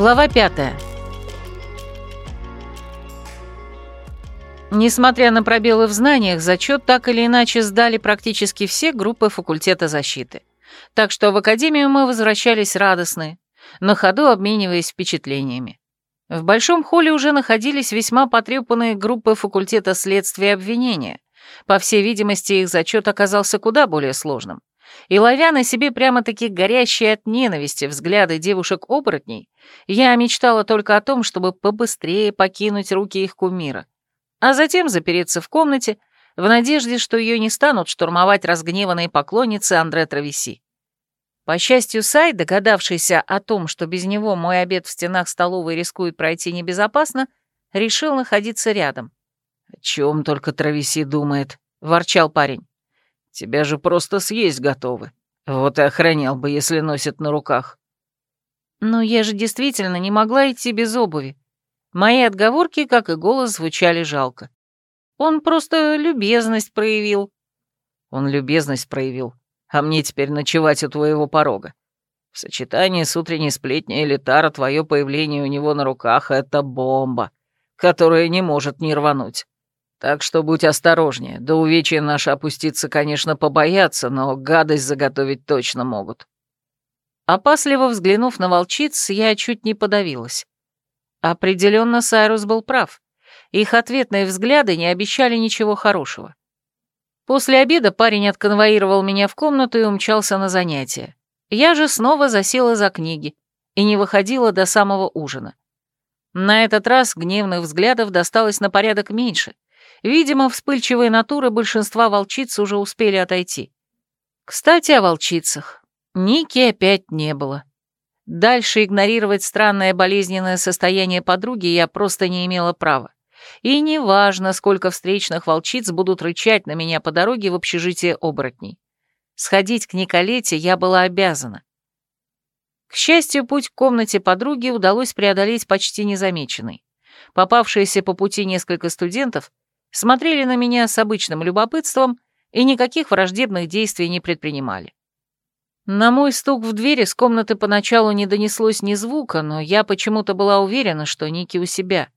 Глава пятая. Несмотря на пробелы в знаниях, зачет так или иначе сдали практически все группы факультета защиты. Так что в академию мы возвращались радостные, на ходу обмениваясь впечатлениями. В большом холле уже находились весьма потрепанные группы факультета следствия и обвинения. По всей видимости, их зачет оказался куда более сложным. И ловя на себе прямо-таки горящие от ненависти взгляды девушек-оборотней, я мечтала только о том, чтобы побыстрее покинуть руки их кумира, а затем запереться в комнате, в надежде, что ее не станут штурмовать разгневанные поклонницы Андре Травеси. По счастью, Сай, догадавшийся о том, что без него мой обед в стенах столовой рискует пройти небезопасно, решил находиться рядом. «О чем только Травеси думает», — ворчал парень. «Тебя же просто съесть готовы. Вот и охранял бы, если носит на руках». Но я же действительно не могла идти без обуви. Мои отговорки, как и голос, звучали жалко. Он просто любезность проявил. Он любезность проявил, а мне теперь ночевать у твоего порога. В сочетании с утренней сплетней Элитара твое появление у него на руках — это бомба, которая не может не рвануть. Так что будь осторожнее, до увечья наши опуститься, конечно, побоятся, но гадость заготовить точно могут. Опасливо взглянув на волчиц, я чуть не подавилась. Определенно Сайрус был прав. Их ответные взгляды не обещали ничего хорошего. После обеда парень отконвоировал меня в комнату и умчался на занятия. Я же снова засела за книги и не выходила до самого ужина. На этот раз гневных взглядов досталось на порядок меньше. Видимо, вспыльчивые натуры большинства волчиц уже успели отойти. Кстати, о волчицах. Ники опять не было. Дальше игнорировать странное болезненное состояние подруги я просто не имела права. И неважно, сколько встречных волчиц будут рычать на меня по дороге в общежитие оборотней. Сходить к Николете я была обязана. К счастью, путь к комнате подруги удалось преодолеть почти незамеченный. Попавшиеся по пути несколько студентов смотрели на меня с обычным любопытством и никаких враждебных действий не предпринимали. На мой стук в двери с комнаты поначалу не донеслось ни звука, но я почему-то была уверена, что Ники у себя.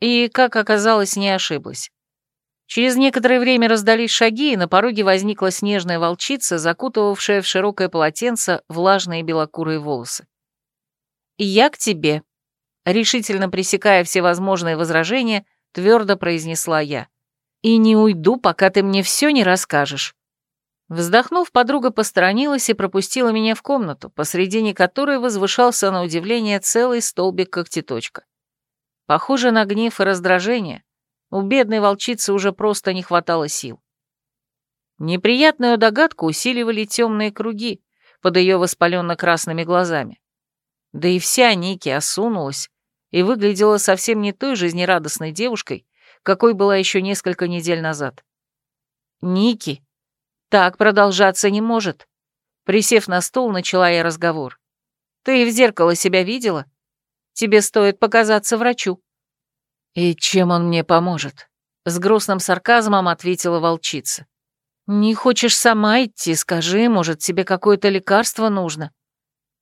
И, как оказалось, не ошиблась. Через некоторое время раздались шаги, и на пороге возникла снежная волчица, закутывавшая в широкое полотенце влажные белокурые волосы. «Я к тебе», — решительно пресекая всевозможные возражения, твердо произнесла я. «И не уйду, пока ты мне все не расскажешь». Вздохнув, подруга посторонилась и пропустила меня в комнату, посредине которой возвышался на удивление целый столбик когтеточка. Похоже на гнев и раздражение. У бедной волчицы уже просто не хватало сил. Неприятную догадку усиливали темные круги под ее воспаленно-красными глазами. Да и вся Ники осунулась и выглядела совсем не той жизнерадостной девушкой, какой была еще несколько недель назад. Ники так продолжаться не может. Присев на стул, начала я разговор. Ты в зеркало себя видела? Тебе стоит показаться врачу. И чем он мне поможет? С грустным сарказмом ответила волчица. Не хочешь сама идти, скажи, может, тебе какое-то лекарство нужно?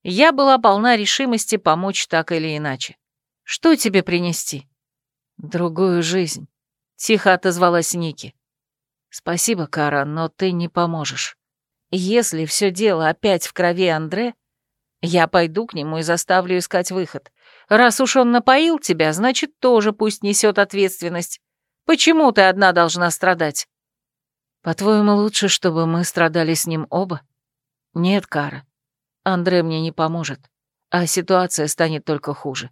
Я была полна решимости помочь так или иначе. Что тебе принести? Другую жизнь, тихо отозвалась Ники. «Спасибо, Кара, но ты не поможешь. Если все дело опять в крови Андре, я пойду к нему и заставлю искать выход. Раз уж он напоил тебя, значит, тоже пусть несет ответственность. Почему ты одна должна страдать?» «По-твоему, лучше, чтобы мы страдали с ним оба?» «Нет, Кара. Андре мне не поможет, а ситуация станет только хуже».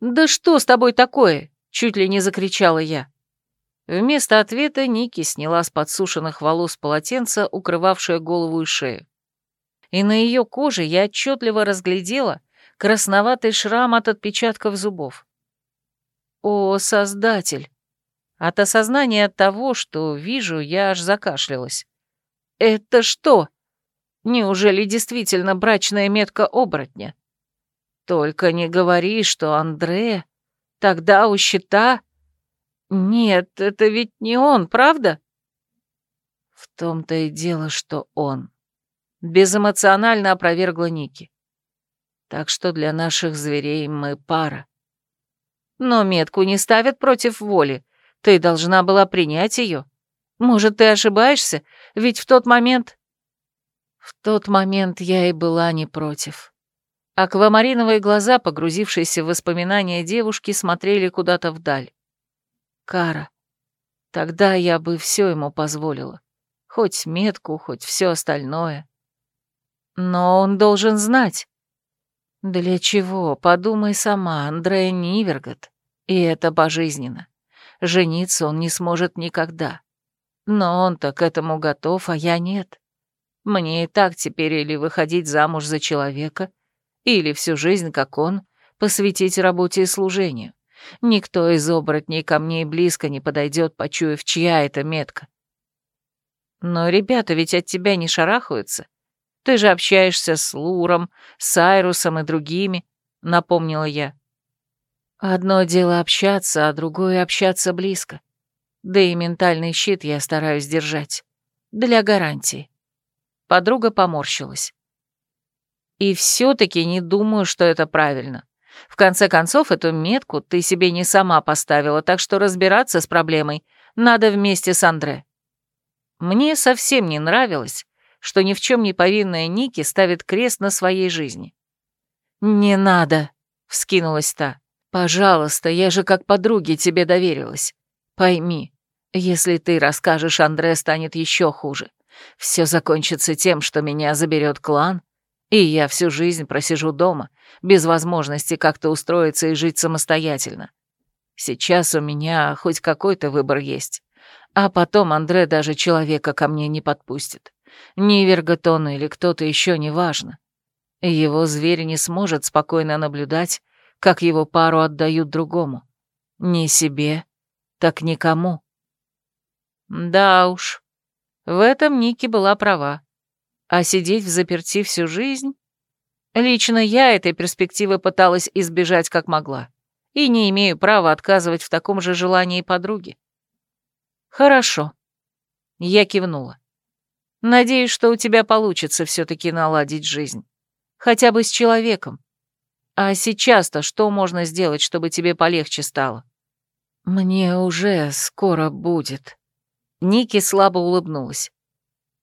«Да что с тобой такое?» — чуть ли не закричала я. Вместо ответа Ники сняла с подсушенных волос полотенце, укрывавшее голову и шею. И на ее коже я отчетливо разглядела красноватый шрам от отпечатков зубов. О, Создатель! От осознания того, что вижу, я аж закашлялась. Это что? Неужели действительно брачная метка оборотня? Только не говори, что Андре... Тогда у щита... «Нет, это ведь не он, правда?» «В том-то и дело, что он», — безэмоционально опровергла Ники. Так что для наших зверей мы пара. Но метку не ставят против воли. Ты должна была принять ее. Может, ты ошибаешься? Ведь в тот момент... В тот момент я и была не против. Аквамариновые глаза, погрузившиеся в воспоминания девушки, смотрели куда-то вдаль. Кара. Тогда я бы все ему позволила. Хоть метку, хоть все остальное. Но он должен знать. Для чего? Подумай сама, Андрея Нивергот. И это пожизненно. Жениться он не сможет никогда. Но он-то к этому готов, а я нет. Мне и так теперь или выходить замуж за человека, или всю жизнь, как он, посвятить работе и служению. Никто из оборотней ко мне и близко не подойдет, почуяв, чья это метка. Но ребята ведь от тебя не шарахаются. Ты же общаешься с Луром, с Айрусом и другими, напомнила я. Одно дело общаться, а другое общаться близко. Да и ментальный щит я стараюсь держать. Для гарантии. Подруга поморщилась. И все-таки не думаю, что это правильно. В конце концов, эту метку ты себе не сама поставила, так что разбираться с проблемой надо вместе с Андре. Мне совсем не нравилось, что ни в чем не повинная Ники ставит крест на своей жизни. «Не надо», — вскинулась та. «Пожалуйста, я же как подруге тебе доверилась. Пойми, если ты расскажешь, Андре станет еще хуже. Все закончится тем, что меня заберет клан, и я всю жизнь просижу дома, без возможности как-то устроиться и жить самостоятельно. Сейчас у меня хоть какой-то выбор есть. А потом Андре даже человека ко мне не подпустит. Ни Верготон или кто-то еще, неважно. Его зверь не сможет спокойно наблюдать, как его пару отдают другому. Ни себе, так никому. Да уж, в этом Ники была права. А сидеть в заперти всю жизнь? Лично я этой перспективы пыталась избежать как могла. И не имею права отказывать в таком же желании подруги. Хорошо. Я кивнула. Надеюсь, что у тебя получится все-таки наладить жизнь. Хотя бы с человеком. А сейчас-то что можно сделать, чтобы тебе полегче стало? Мне уже скоро будет. Ники слабо улыбнулась.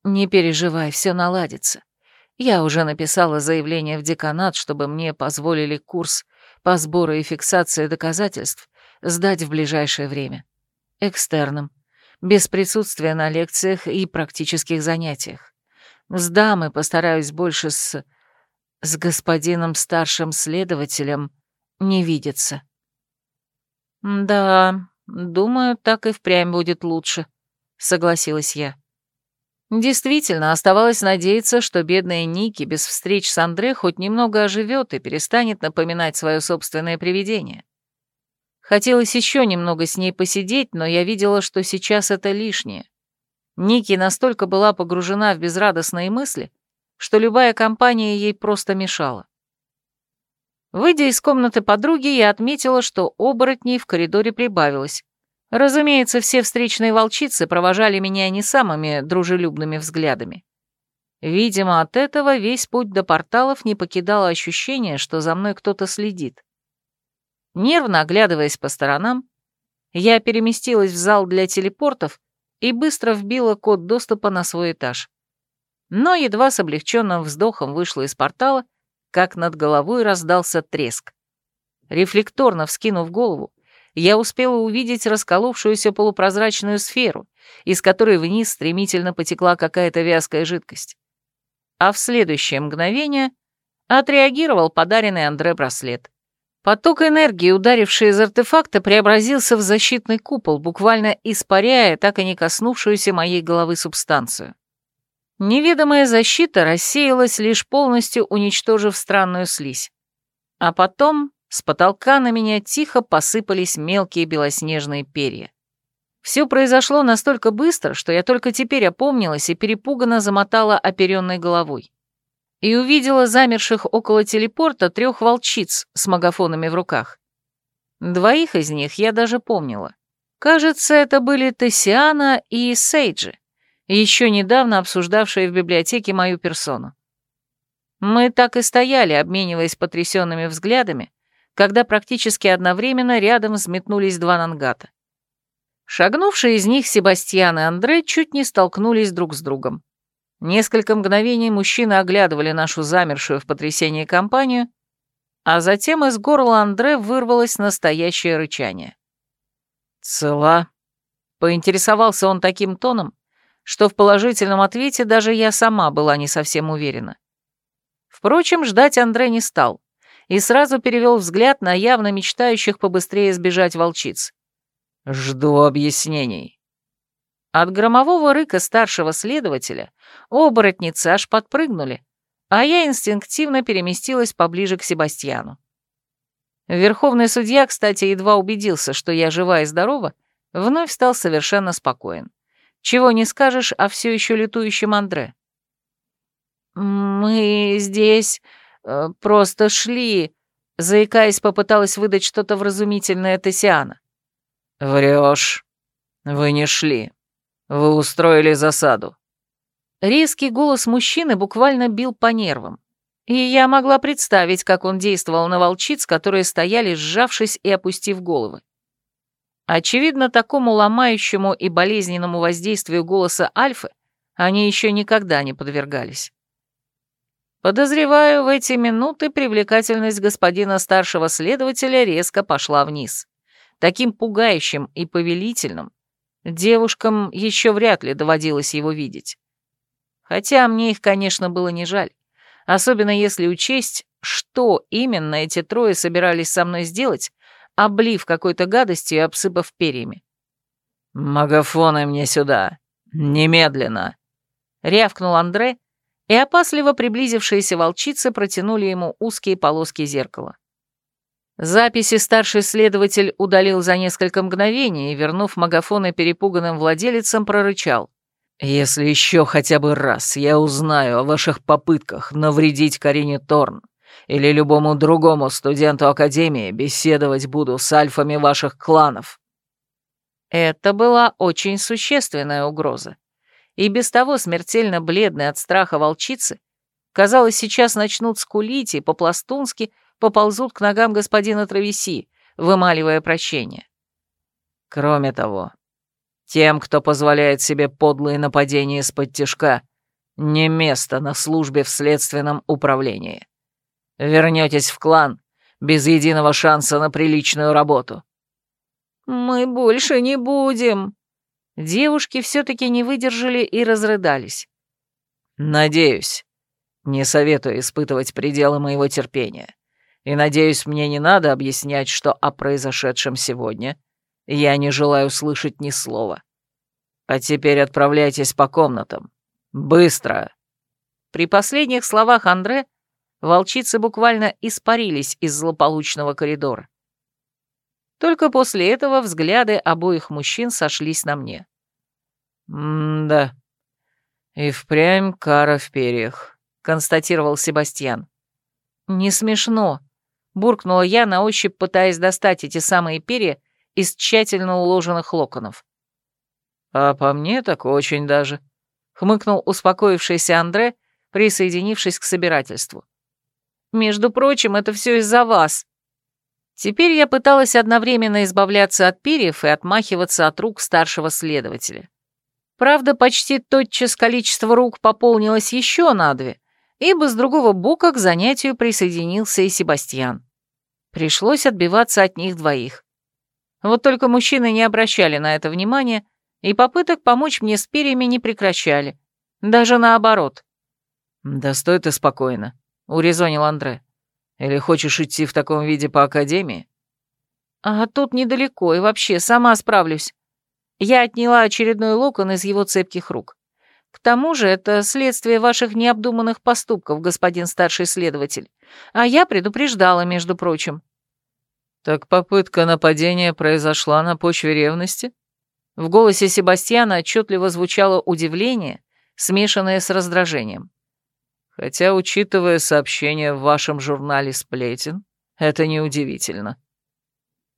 «Не переживай, все наладится. Я уже написала заявление в деканат, чтобы мне позволили курс по сбору и фиксации доказательств сдать в ближайшее время. Экстерном, без присутствия на лекциях и практических занятиях. Сдам и постараюсь больше с... с господином старшим следователем не видеться. «Да, думаю, так и впрямь будет лучше», — согласилась я. Действительно, оставалось надеяться, что бедная Ники без встреч с Андре хоть немного оживет и перестанет напоминать свое собственное привидение. Хотелось еще немного с ней посидеть, но я видела, что сейчас это лишнее. Ники настолько была погружена в безрадостные мысли, что любая компания ей просто мешала. Выйдя из комнаты подруги, я отметила, что оборотней в коридоре прибавилось. Разумеется, все встречные волчицы провожали меня не самыми дружелюбными взглядами. Видимо, от этого весь путь до порталов не покидало ощущение, что за мной кто-то следит. Нервно оглядываясь по сторонам, я переместилась в зал для телепортов и быстро вбила код доступа на свой этаж. Но едва с облегченным вздохом вышла из портала, как над головой раздался треск. Рефлекторно вскинув голову, я успела увидеть расколовшуюся полупрозрачную сферу, из которой вниз стремительно потекла какая-то вязкая жидкость. А в следующее мгновение отреагировал подаренный Андре браслет. Поток энергии, ударивший из артефакта, преобразился в защитный купол, буквально испаряя так и не коснувшуюся моей головы субстанцию. Неведомая защита рассеялась, лишь полностью уничтожив странную слизь. А потом с потолка на меня тихо посыпались мелкие белоснежные перья. Все произошло настолько быстро, что я только теперь опомнилась и перепуганно замотала оперенной головой. И увидела замерших около телепорта трех волчиц с магафонами в руках. Двоих из них я даже помнила. Кажется, это были Тессиана и Сейджи, еще недавно обсуждавшие в библиотеке мою персону. Мы так и стояли, обмениваясь потрясенными взглядами, когда практически одновременно рядом взметнулись два нангата. Шагнувшие из них Себастьян и Андре чуть не столкнулись друг с другом. Несколько мгновений мужчины оглядывали нашу замершую в потрясении компанию, а затем из горла Андре вырвалось настоящее рычание. «Цела?» — поинтересовался он таким тоном, что в положительном ответе даже я сама была не совсем уверена. Впрочем, ждать Андре не стал и сразу перевел взгляд на явно мечтающих побыстрее сбежать волчиц. «Жду объяснений». От громового рыка старшего следователя оборотницы аж подпрыгнули, а я инстинктивно переместилась поближе к Себастьяну. Верховный судья, кстати, едва убедился, что я жива и здорова, вновь стал совершенно спокоен. Чего не скажешь о все еще летующем Андре. «Мы здесь просто шли», — заикаясь, попыталась выдать что-то вразумительное Тессиана. «Врешь. Вы не шли. Вы устроили засаду». Резкий голос мужчины буквально бил по нервам. И я могла представить, как он действовал на волчиц, которые стояли, сжавшись и опустив головы. Очевидно, такому ломающему и болезненному воздействию голоса Альфы они еще никогда не подвергались. Подозреваю, в эти минуты привлекательность господина старшего следователя резко пошла вниз. Таким пугающим и повелительным девушкам еще вряд ли доводилось его видеть. Хотя мне их, конечно, было не жаль особенно если учесть, что именно эти трое собирались со мной сделать, облив какой-то гадостью и обсыпав перьями. «Магафоны мне сюда! Немедленно!» — рявкнул Андре, и опасливо приблизившиеся волчицы протянули ему узкие полоски зеркала. Записи старший следователь удалил за несколько мгновений и, вернув магафоны перепуганным владелицам, прорычал. Если еще хотя бы раз я узнаю о ваших попытках навредить Карине Торн или любому другому студенту Академии, беседовать буду с альфами ваших кланов». Это была очень существенная угроза. И без того смертельно бледные от страха волчицы, казалось, сейчас начнут скулить и по-пластунски поползут к ногам господина Травеси, вымаливая прощение. Кроме того, тем, кто позволяет себе подлые нападения из-под тяжка, не место на службе в следственном управлении. Вернетесь в клан без единого шанса на приличную работу. Мы больше не будем. Девушки все-таки не выдержали и разрыдались. Надеюсь. Не советую испытывать пределы моего терпения. И надеюсь, мне не надо объяснять, что о произошедшем сегодня — я не желаю слышать ни слова. А теперь отправляйтесь по комнатам. Быстро!» При последних словах Андре волчицы буквально испарились из злополучного коридора. Только после этого взгляды обоих мужчин сошлись на мне. «М-да, и впрямь кара в перьях», — констатировал Себастьян. «Не смешно», — буркнула я на ощупь, пытаясь достать эти самые перья из тщательно уложенных локонов. «А по мне так очень даже», — хмыкнул успокоившийся Андре, присоединившись к собирательству. «Между прочим, это все из-за вас». Теперь я пыталась одновременно избавляться от перьев и отмахиваться от рук старшего следователя. Правда, почти тотчас количество рук пополнилось еще на две, ибо с другого бока к занятию присоединился и Себастьян. Пришлось отбиваться от них двоих. Вот только мужчины не обращали на это внимания и попыток помочь мне с перьями не прекращали. Даже наоборот. «Да стой ты спокойно», — урезонил Андре. «Или хочешь идти в таком виде по Академии?» «А тут недалеко, и вообще сама справлюсь». Я отняла очередной локон из его цепких рук. К тому же это следствие ваших необдуманных поступков, господин старший следователь. А я предупреждала, между прочим. «Так попытка нападения произошла на почве ревности?» В голосе Себастьяна отчетливо звучало удивление, смешанное с раздражением. «Хотя, учитывая сообщение в вашем журнале «Сплетен», это неудивительно».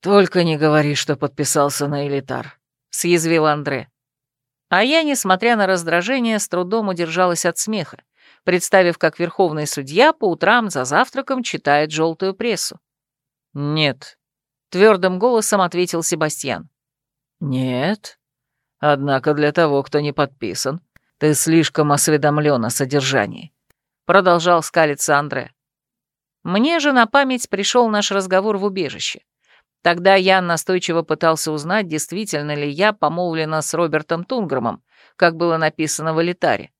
«Только не говори, что подписался на элитар», — съязвил Андре. А я, несмотря на раздражение, с трудом удержалась от смеха, представив, как верховный судья по утрам за завтраком читает желтую прессу. «Нет», — твердым голосом ответил Себастьян. «Нет. Однако для того, кто не подписан, ты слишком осведомлен о содержании», — продолжал скалиться Андре. Мне же на память пришел наш разговор в убежище. Тогда Ян настойчиво пытался узнать, действительно ли я помолвлена с Робертом Тунграмом, как было написано в элитаре.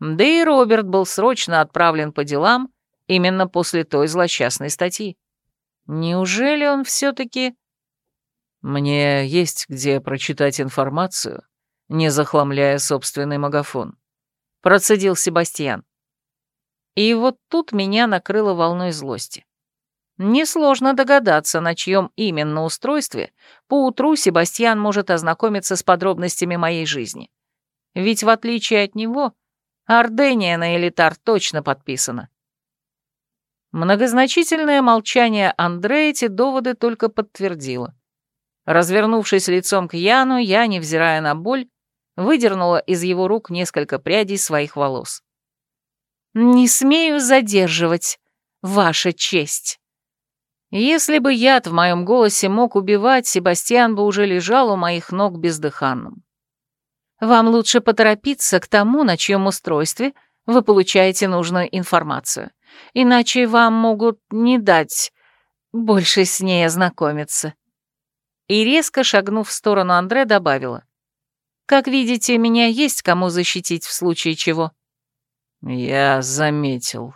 Да и Роберт был срочно отправлен по делам именно после той злосчастной статьи. Неужели он все-таки... Мне есть где прочитать информацию, не захламляя собственный магафон. Процедил Себастьян. И вот тут меня накрыло волной злости. Несложно догадаться, на чьем именно устройстве поутру Себастьян может ознакомиться с подробностями моей жизни. Ведь в отличие от него, Ордения на элитар точно подписана. Многозначительное молчание Андре эти доводы только подтвердило. Развернувшись лицом к Яну, я, невзирая на боль, выдернула из его рук несколько прядей своих волос. «Не смею задерживать, ваша честь». Если бы яд в моем голосе мог убивать, Себастьян бы уже лежал у моих ног бездыханным. Вам лучше поторопиться к тому, на чьем устройстве вы получаете нужную информацию, иначе вам могут не дать больше с ней ознакомиться. И резко шагнув в сторону Андре, добавила. «Как видите, меня есть кому защитить в случае чего». «Я заметил»,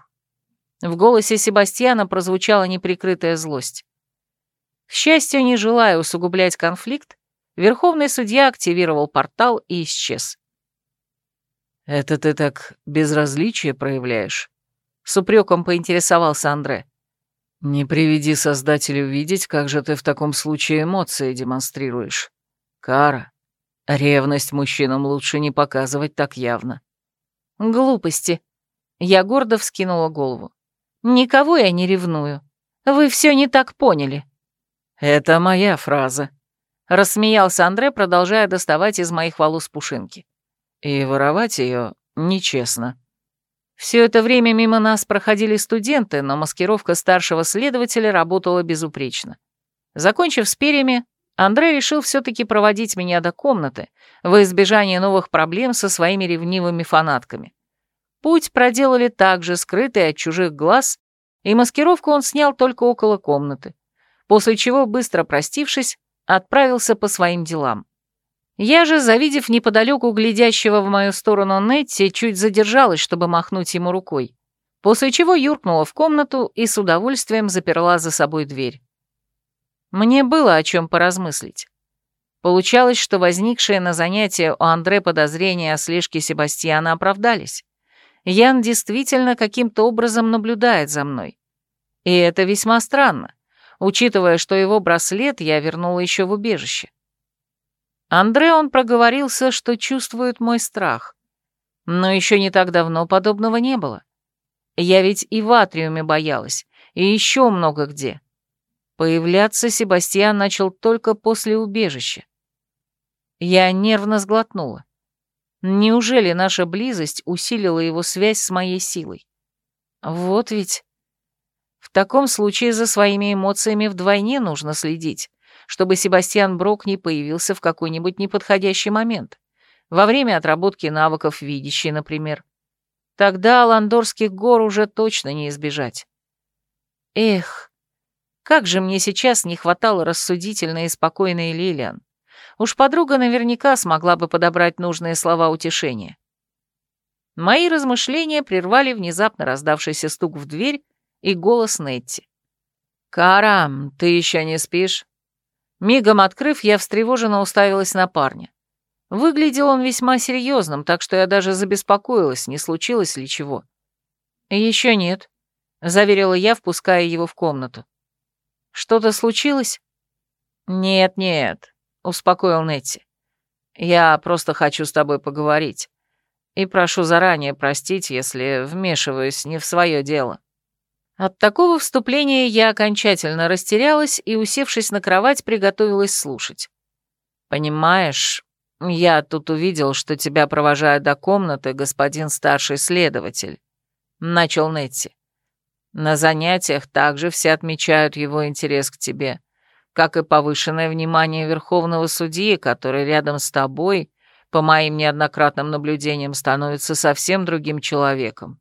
в голосе Себастьяна прозвучала неприкрытая злость. К счастью, не желая усугублять конфликт, верховный судья активировал портал и исчез. «Это ты так безразличие проявляешь?» — с упреком поинтересовался Андре. «Не приведи Создателю видеть, как же ты в таком случае эмоции демонстрируешь. Кара, ревность мужчинам лучше не показывать так явно». «Глупости». Я гордо вскинула голову. Никого я не ревную. Вы все не так поняли». «Это моя фраза», — рассмеялся Андре, продолжая доставать из моих волос пушинки. «И воровать ее нечестно». Все это время мимо нас проходили студенты, но маскировка старшего следователя работала безупречно. Закончив с перьями, Андрей решил все-таки проводить меня до комнаты, во избежание новых проблем со своими ревнивыми фанатками. Путь проделали также, скрытый от чужих глаз, и маскировку он снял только около комнаты, после чего, быстро простившись, отправился по своим делам. Я же, завидев неподалеку глядящего в мою сторону Нетти, чуть задержалась, чтобы махнуть ему рукой, после чего юркнула в комнату и с удовольствием заперла за собой дверь. Мне было о чем поразмыслить. Получалось, что возникшие на занятии у Андре подозрения о слежке Себастьяна оправдались. Ян действительно каким-то образом наблюдает за мной. И это весьма странно, учитывая, что его браслет я вернула еще в убежище. Андре он проговорился, что чувствует мой страх. Но еще не так давно подобного не было. Я ведь и в Атриуме боялась, и еще много где. Появляться Себастьян начал только после убежища. Я нервно сглотнула. Неужели наша близость усилила его связь с моей силой? Вот ведь. В таком случае за своими эмоциями вдвойне нужно следить, чтобы Себастьян Брок не появился в какой-нибудь неподходящий момент. Во время отработки навыков видящей, например. Тогда Ландорских гор уже точно не избежать. Эх, как же мне сейчас не хватало рассудительной и спокойной Лилиан. Уж подруга наверняка смогла бы подобрать нужные слова утешения. Мои размышления прервали внезапно раздавшийся стук в дверь и голос Нетти. «Карам, ты еще не спишь?» Мигом открыв, я встревоженно уставилась на парня. Выглядел он весьма серьезным, так что я даже забеспокоилась, не случилось ли чего. «Еще нет», — заверила я, впуская его в комнату. «Что-то случилось?» «Нет-нет, успокоил Нетти. «Я просто хочу с тобой поговорить. И прошу заранее простить, если вмешиваюсь не в свое дело». От такого вступления я окончательно растерялась и, усевшись на кровать, приготовилась слушать. «Понимаешь, я тут увидел, что тебя провожает до комнаты господин старший следователь». — начал Нетти. «На занятиях также все отмечают его интерес к тебе, как и повышенное внимание верховного судьи, который рядом с тобой, по моим неоднократным наблюдениям, становится совсем другим человеком».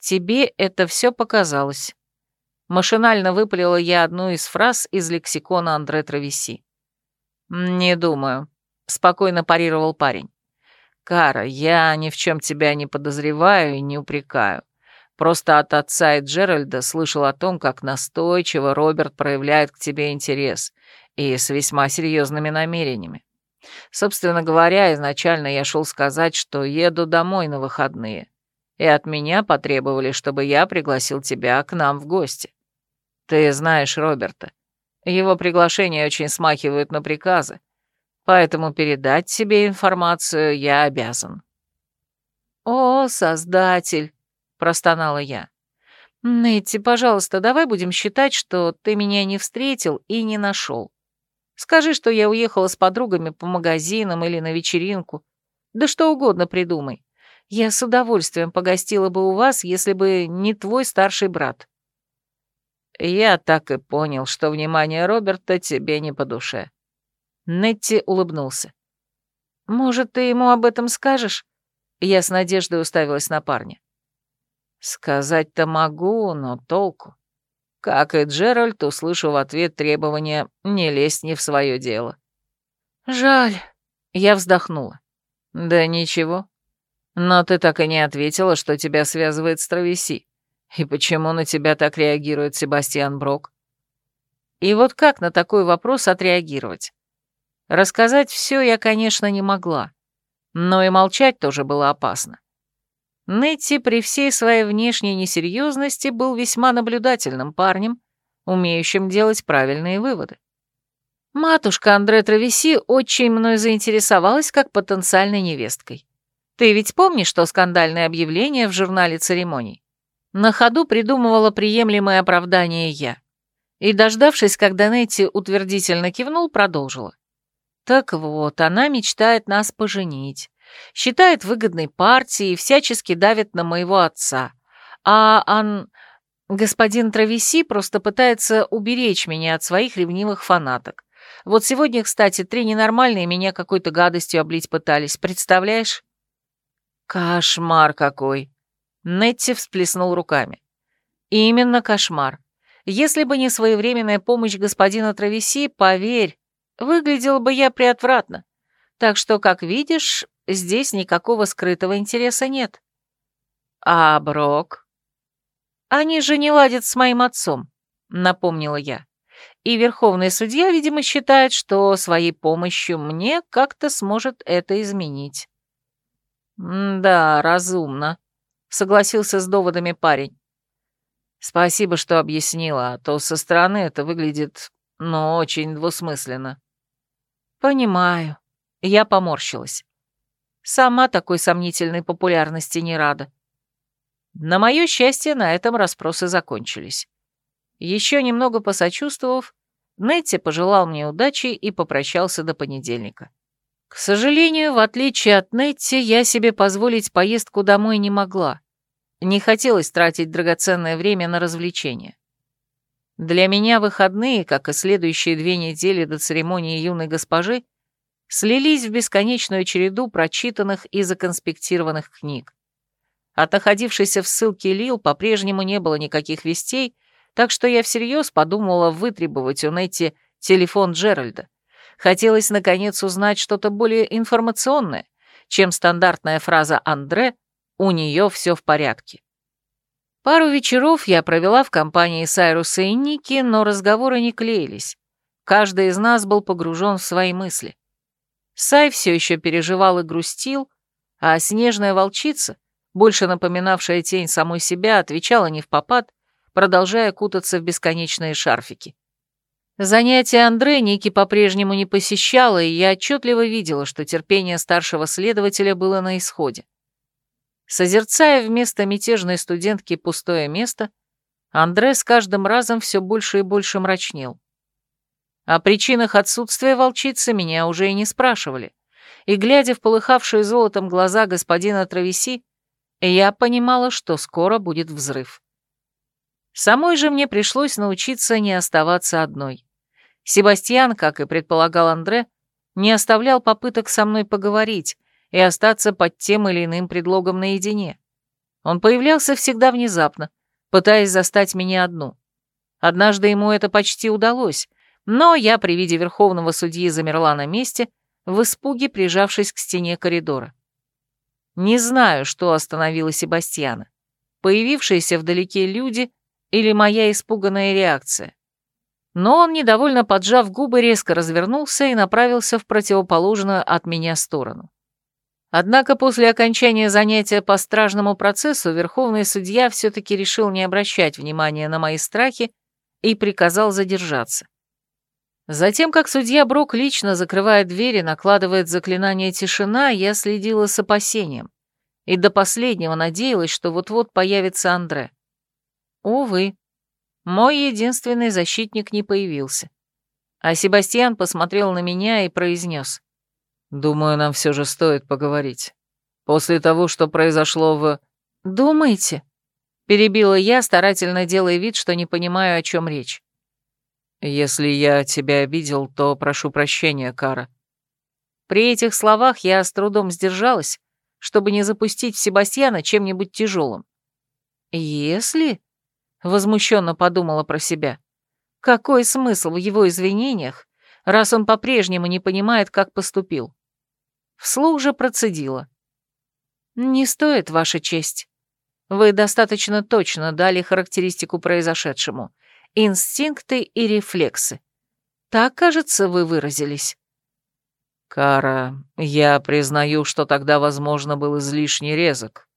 «Тебе это все показалось». Машинально выпалила я одну из фраз из лексикона Андре Травеси. «Не думаю», — спокойно парировал парень. «Кара, я ни в чем тебя не подозреваю и не упрекаю. Просто от отца и Джеральда слышал о том, как настойчиво Роберт проявляет к тебе интерес, и с весьма серьезными намерениями. Собственно говоря, изначально я шел сказать, что еду домой на выходные, и от меня потребовали, чтобы я пригласил тебя к нам в гости. Ты знаешь Роберта. Его приглашения очень смахивают на приказы, поэтому передать тебе информацию я обязан». «О, Создатель!» — простонала я. «Нетти, пожалуйста, давай будем считать, что ты меня не встретил и не нашел. Скажи, что я уехала с подругами по магазинам или на вечеринку. Да что угодно придумай. Я с удовольствием погостила бы у вас, если бы не твой старший брат». «Я так и понял, что внимание Роберта тебе не по душе». Нетти улыбнулся. «Может, ты ему об этом скажешь?» Я с надеждой уставилась на парня. Сказать-то могу, но толку. Как и Джеральд, услышу в ответ требования «не лезть не в свое дело». Жаль. Я вздохнула. Да ничего. Но ты так и не ответила, что тебя связывает с Травеси. И почему на тебя так реагирует Себастьян Брок? И вот как на такой вопрос отреагировать? Рассказать все я, конечно, не могла. Но и молчать тоже было опасно. Нетти при всей своей внешней несерьезности был весьма наблюдательным парнем, умеющим делать правильные выводы. Матушка Андре Травеси очень мной заинтересовалась как потенциальной невесткой. Ты ведь помнишь, что скандальное объявление в журнале церемоний? На ходу придумывала приемлемое оправдание я. И, дождавшись, когда Нетти утвердительно кивнул, продолжила. Так вот, она мечтает нас поженить считает выгодной партией и всячески давит на моего отца. А Ан... Господин Травеси просто пытается уберечь меня от своих ревнивых фанаток. Вот сегодня, кстати, три ненормальные меня какой-то гадостью облить пытались, представляешь? Кошмар какой! Нетти всплеснул руками. Именно кошмар. Если бы не своевременная помощь господина Травеси, поверь, выглядел бы я приотвратно. Так что, как видишь, Здесь никакого скрытого интереса нет. А Брок? Они же не ладят с моим отцом, напомнила я. И верховный судья, видимо, считает, что своей помощью мне как-то сможет это изменить. «Да, разумно», — согласился с доводами парень. «Спасибо, что объяснила, а то со стороны это выглядит, ну, очень двусмысленно». «Понимаю». Я поморщилась. Сама такой сомнительной популярности не рада. На мое счастье, на этом расспросы закончились. Еще немного посочувствовав, Нетти пожелал мне удачи и попрощался до понедельника. К сожалению, в отличие от Нетти, я себе позволить поездку домой не могла. Не хотелось тратить драгоценное время на развлечения. Для меня выходные, как и следующие две недели до церемонии юной госпожи, слились в бесконечную череду прочитанных и законспектированных книг. От находившейся в ссылке Лил по-прежнему не было никаких вестей, так что я всерьез подумала вытребовать у Нетти телефон Джеральда. Хотелось, наконец, узнать что-то более информационное, чем стандартная фраза Андре «у нее все в порядке». Пару вечеров я провела в компании Сайруса и Ники, но разговоры не клеились. Каждый из нас был погружен в свои мысли. Сай все еще переживал и грустил, а снежная волчица, больше напоминавшая тень самой себя, отвечала не в попад, продолжая кутаться в бесконечные шарфики. Занятия Андре Ники по-прежнему не посещала, и я отчетливо видела, что терпение старшего следователя было на исходе. Созерцая вместо мятежной студентки пустое место, Андре с каждым разом все больше и больше мрачнел. О причинах отсутствия волчицы меня уже и не спрашивали, и, глядя в полыхавшие золотом глаза господина Травеси, Я понимала, что скоро будет взрыв. Самой же мне пришлось научиться не оставаться одной. Себастьян, как и предполагал Андре, не оставлял попыток со мной поговорить и остаться под тем или иным предлогом наедине. Он появлялся всегда внезапно, пытаясь застать меня одну. Однажды ему это почти удалось, но я при виде верховного судьи замерла на месте, в испуге прижавшись к стене коридора. Не знаю, что остановило Себастьяна. Появившиеся вдалеке люди или моя испуганная реакция. Но он, недовольно поджав губы, резко развернулся и направился в противоположную от меня сторону. Однако после окончания занятия по стражному процессу верховный судья все-таки решил не обращать внимания на мои страхи и приказал задержаться. Затем, как судья Брок лично закрывает дверь и накладывает заклинание «Тишина», я следила с опасением и до последнего надеялась, что вот-вот появится Андре. Увы, мой единственный защитник не появился. А Себастьян посмотрел на меня и произнес. «Думаю, нам все же стоит поговорить. После того, что произошло в...» «Думаете?» — перебила я, старательно делая вид, что не понимаю, о чем речь. «Если я тебя обидел, то прошу прощения, Кара». При этих словах я с трудом сдержалась, чтобы не запустить Себастьяна чем-нибудь тяжелым. «Если?» — возмущенно подумала про себя. «Какой смысл в его извинениях, раз он по-прежнему не понимает, как поступил?» Вслух же процедила. «Не стоит, Ваша честь. Вы достаточно точно дали характеристику произошедшему. Инстинкты и рефлексы. Так, кажется, вы выразились». «Кара, я признаю, что тогда, возможно, был излишне резок».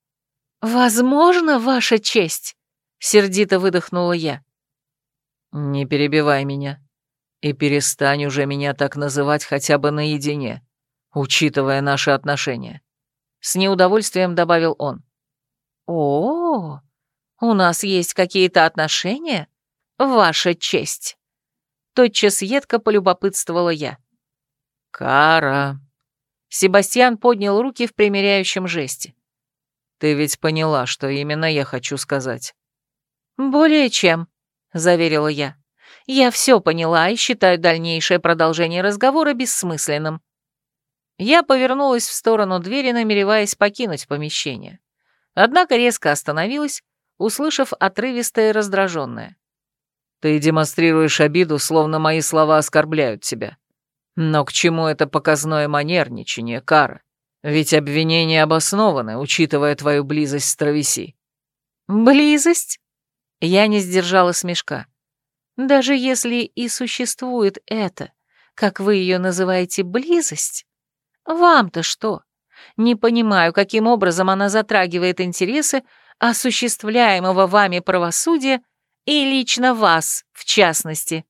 «Возможно, Ваша честь?» Сердито выдохнула я. «Не перебивай меня. И перестань уже меня так называть хотя бы наедине, учитывая наши отношения». С неудовольствием добавил он. «О, -о у нас есть какие-то отношения? Ваша честь!» Тотчас едко полюбопытствовала я. «Кара!» Себастьян поднял руки в примиряющем жесте. «Ты ведь поняла, что именно я хочу сказать?» «Более чем», — заверила я. «Я все поняла и считаю дальнейшее продолжение разговора бессмысленным». Я повернулась в сторону двери, намереваясь покинуть помещение. Однако резко остановилась, услышав отрывистое и раздраженное. «Ты демонстрируешь обиду, словно мои слова оскорбляют тебя. Но к чему это показное манерничание, Кара? Ведь обвинения обоснованы, учитывая твою близость с Травеси». «Близость?» Я не сдержала смешка. Даже если и существует это, как вы ее называете, близость, вам-то что? Не понимаю, каким образом она затрагивает интересы осуществляемого вами правосудия и лично вас, в частности.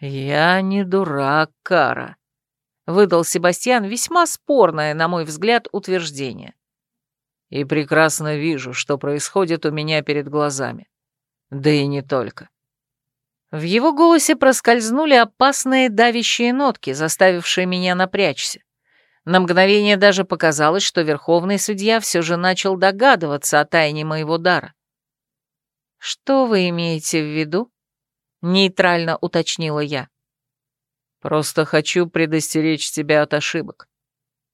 «Я не дурак, Кара», — выдал Себастьян весьма спорное, на мой взгляд, утверждение. «И прекрасно вижу, что происходит у меня перед глазами. Да и не только. В его голосе проскользнули опасные давящие нотки, заставившие меня напрячься. На мгновение даже показалось, что верховный судья все же начал догадываться о тайне моего дара. «Что вы имеете в виду?» — нейтрально уточнила я. «Просто хочу предостеречь тебя от ошибок.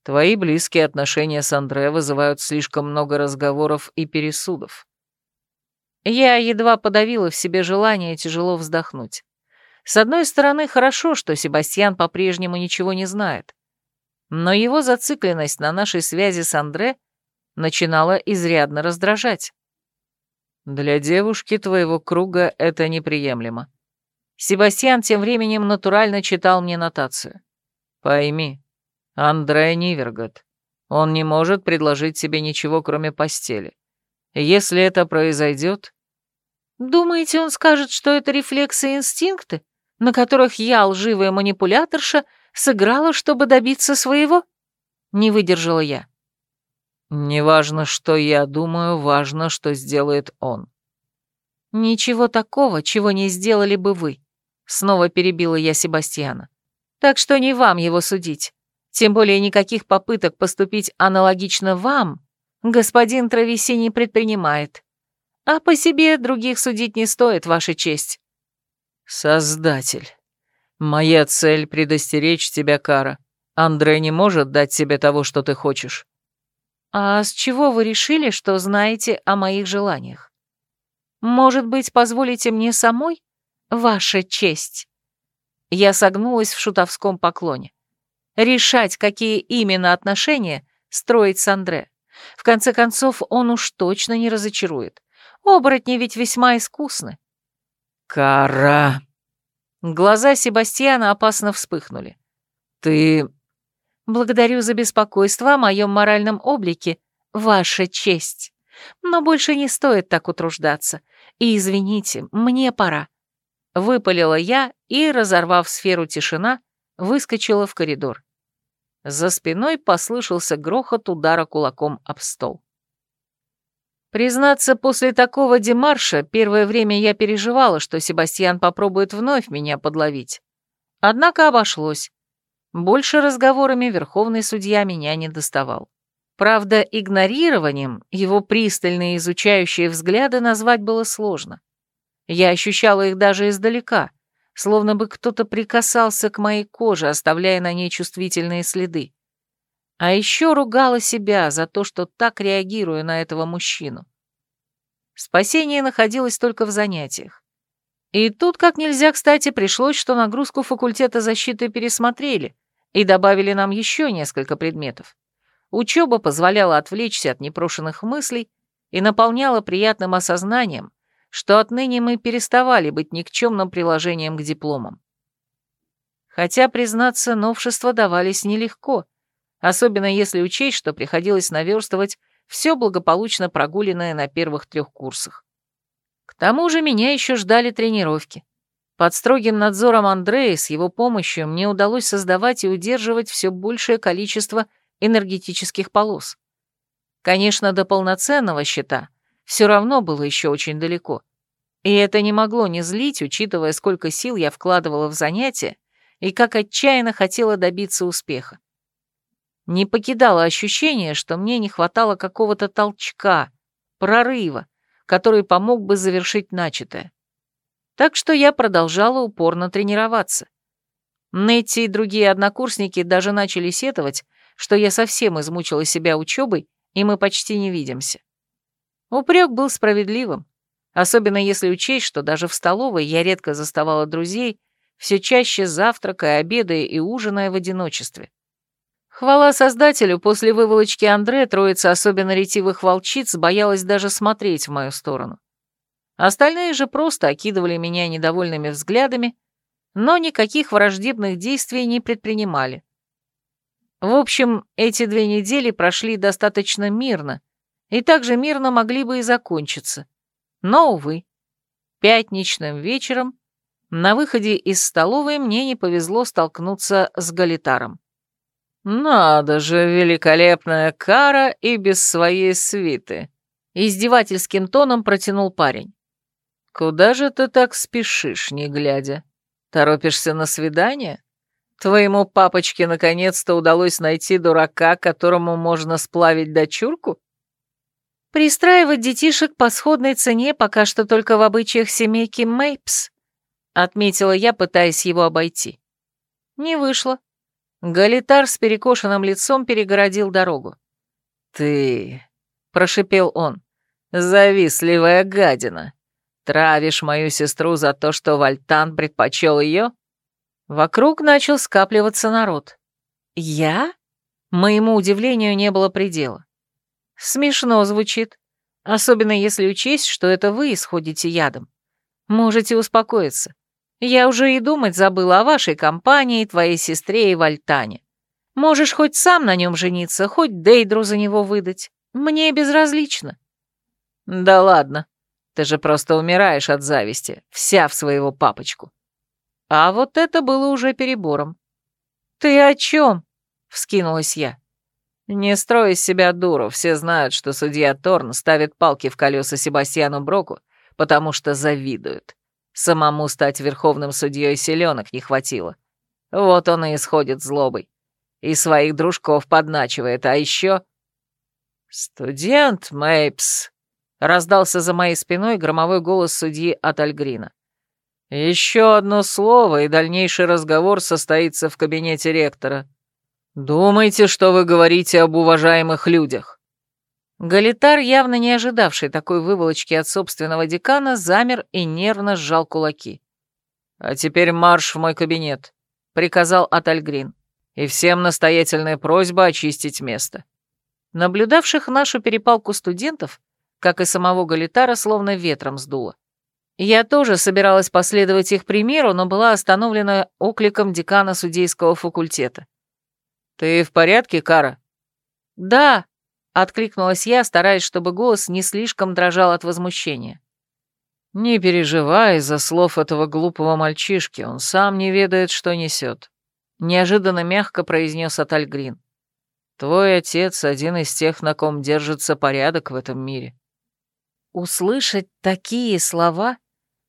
Твои близкие отношения с Андре вызывают слишком много разговоров и пересудов. Я едва подавила в себе желание тяжело вздохнуть. С одной стороны, хорошо, что Себастьян по-прежнему ничего не знает. Но его зацикленность на нашей связи с Андре начинала изрядно раздражать. «Для девушки твоего круга это неприемлемо». Себастьян тем временем натурально читал мне нотацию. «Пойми, Андре Нивергот. Он не может предложить тебе ничего, кроме постели. Если это произойдет, Думаете, он скажет, что это рефлексы и инстинкты, на которых я, лживая манипуляторша, сыграла, чтобы добиться своего? Не выдержала я. Неважно, что я думаю, важно, что сделает он. Ничего такого, чего не сделали бы вы. Снова перебила я Себастьяна. Так что не вам его судить. Тем более никаких попыток поступить аналогично вам господин Травеси не предпринимает. А по себе других судить не стоит, Ваша честь. Создатель. Моя цель — предостеречь тебя, Кара. Андре не может дать тебе того, что ты хочешь. А с чего вы решили, что знаете о моих желаниях? Может быть, позволите мне самой? Ваша честь. Я согнулась в шутовском поклоне. Решать, какие именно отношения строить с Андре. В конце концов, он уж точно не разочарует. Оборотни ведь весьма искусны. «Кара!» Глаза Себастьяна опасно вспыхнули. «Ты...» «Благодарю за беспокойство о моем моральном облике, ваша честь. Но больше не стоит так утруждаться. И извините, мне пора». Выпалила я и, разорвав сферу тишина, выскочила в коридор. За спиной послышался грохот удара кулаком об стол. Признаться, после такого демарша первое время я переживала, что Себастьян попробует вновь меня подловить. Однако обошлось. Больше разговорами верховный судья меня не доставал. Правда, игнорированием его пристальные изучающие взгляды назвать было сложно. Я ощущала их даже издалека, словно бы кто-то прикасался к моей коже, оставляя на ней чувствительные следы. А еще ругала себя за то, что так реагирую на этого мужчину. Спасение находилось только в занятиях. И тут, как нельзя кстати, пришлось, что нагрузку факультета защиты пересмотрели и добавили нам еще несколько предметов. Учеба позволяла отвлечься от непрошенных мыслей и наполняла приятным осознанием, что отныне мы переставали быть никчемным приложением к дипломам. Хотя, признаться, новшества давались нелегко, особенно если учесть, что приходилось наверстывать все благополучно прогуленное на первых трех курсах. К тому же меня еще ждали тренировки. Под строгим надзором Андрея с его помощью мне удалось создавать и удерживать все большее количество энергетических полос. Конечно, до полноценного щита все равно было еще очень далеко. И это не могло не злить, учитывая, сколько сил я вкладывала в занятия и как отчаянно хотела добиться успеха. Не покидало ощущение, что мне не хватало какого-то толчка, прорыва, который помог бы завершить начатое. Так что я продолжала упорно тренироваться. Нетти и другие однокурсники даже начали сетовать, что я совсем измучила себя учебой, и мы почти не видимся. Упрек был справедливым, особенно если учесть, что даже в столовой я редко заставала друзей, все чаще завтракая, обедая и ужиная в одиночестве. Хвала создателю, после выволочки Андре троица особенно ретивых волчиц боялась даже смотреть в мою сторону. Остальные же просто окидывали меня недовольными взглядами, но никаких враждебных действий не предпринимали. В общем, эти две недели прошли достаточно мирно, и также мирно могли бы и закончиться. Но, увы, пятничным вечером на выходе из столовой мне не повезло столкнуться с Галитаром. «Надо же, великолепная кара и без своей свиты!» Издевательским тоном протянул парень. «Куда же ты так спешишь, не глядя? Торопишься на свидание? Твоему папочке наконец-то удалось найти дурака, которому можно сплавить дочурку?» Пристраивать детишек по сходной цене пока что только в обычаях семейки Мейпс, отметила я, пытаясь его обойти. Не вышло. Галитар с перекошенным лицом перегородил дорогу. «Ты...» — прошипел он. «Завистливая гадина. Травишь мою сестру за то, что Вальтан предпочел ее?» Вокруг начал скапливаться народ. «Я?» Моему удивлению не было предела. Смешно звучит, особенно если учесть, что это вы исходите ядом. Можете успокоиться. Я уже и думать забыла о вашей компании, твоей сестре и Вальтане. Можешь хоть сам на нем жениться, хоть Дейдру за него выдать. Мне безразлично. Да ладно, ты же просто умираешь от зависти, вся в своего папочку. А вот это было уже перебором. Ты о чем? Вскинулась я. Не строй из себя дуру, все знают, что судья Торн ставит палки в колеса Себастьяну Броку, потому что завидуют. Самому стать верховным судьей селенок не хватило. Вот он и исходит злобой. И своих дружков подначивает, а еще... «Студент Мейпс», — раздался за моей спиной громовой голос судьи от Альгрина. «Еще одно слово, и дальнейший разговор состоится в кабинете ректора. Думайте, что вы говорите об уважаемых людях». Галитар, явно не ожидавший такой выволочки от собственного декана, замер и нервно сжал кулаки. «А теперь марш в мой кабинет», — приказал Атальгрин. «И всем настоятельная просьба очистить место». Наблюдавших нашу перепалку студентов, как и самого Галитара, словно ветром сдуло. Я тоже собиралась последовать их примеру, но была остановлена окликом декана судейского факультета. «Ты в порядке, Кара?» «Да», — откликнулась я, стараясь, чтобы голос не слишком дрожал от возмущения. «Не переживай из-за слов этого глупого мальчишки, он сам не ведает, что несет», — неожиданно мягко произнес Атальгрин. «Твой отец один из тех, на ком держится порядок в этом мире». Услышать такие слова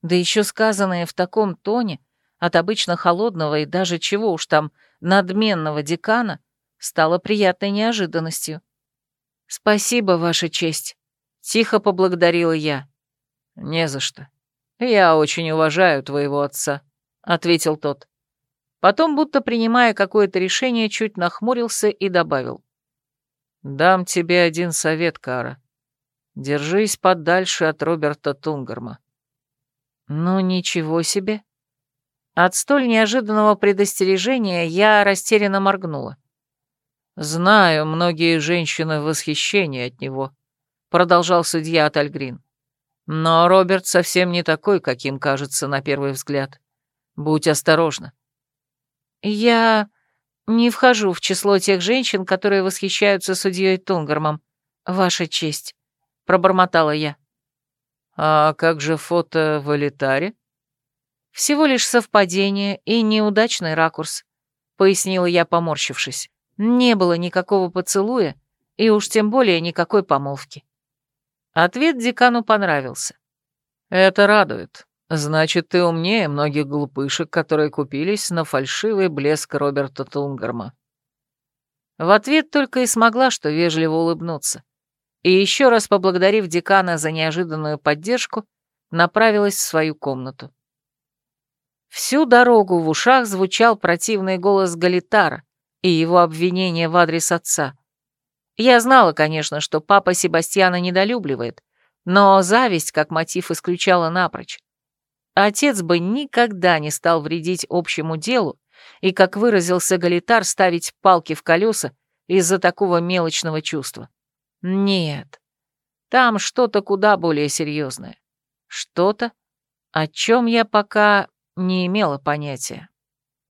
да еще сказанное в таком тоне, от обычно холодного и даже чего уж там надменного декана, стало приятной неожиданностью. «Спасибо, Ваша честь», — тихо поблагодарила я. «Не за что. Я очень уважаю твоего отца», — ответил тот. Потом, будто принимая какое-то решение, чуть нахмурился и добавил. «Дам тебе один совет, Кара. Держись подальше от Роберта Тунгарма. «Ну, ничего себе!» От столь неожиданного предостережения я растерянно моргнула. «Знаю, многие женщины в восхищении от него», — продолжал судья Атальгрин. «Но Роберт совсем не такой, каким кажется на первый взгляд. Будь осторожна». «Я не вхожу в число тех женщин, которые восхищаются судьей Тунгармом, Ваша честь», — пробормотала я. «А как же фото в элитаре?» «Всего лишь совпадение и неудачный ракурс», — пояснила я, поморщившись. «Не было никакого поцелуя и уж тем более никакой помолвки». Ответ декану понравился. «Это радует. Значит, ты умнее многих глупышек, которые купились на фальшивый блеск Роберта Тунгарма». В ответ только и смогла, что вежливо улыбнуться и еще раз поблагодарив декана за неожиданную поддержку, направилась в свою комнату. Всю дорогу в ушах звучал противный голос Галитара и его обвинение в адрес отца. Я знала, конечно, что папа Себастьяна недолюбливает, но зависть как мотив исключала напрочь. Отец бы никогда не стал вредить общему делу и, как выразился Галитар, ставить палки в колеса из-за такого мелочного чувства. Нет, там что-то куда более серьезное. Что-то, о чем я пока не имела понятия.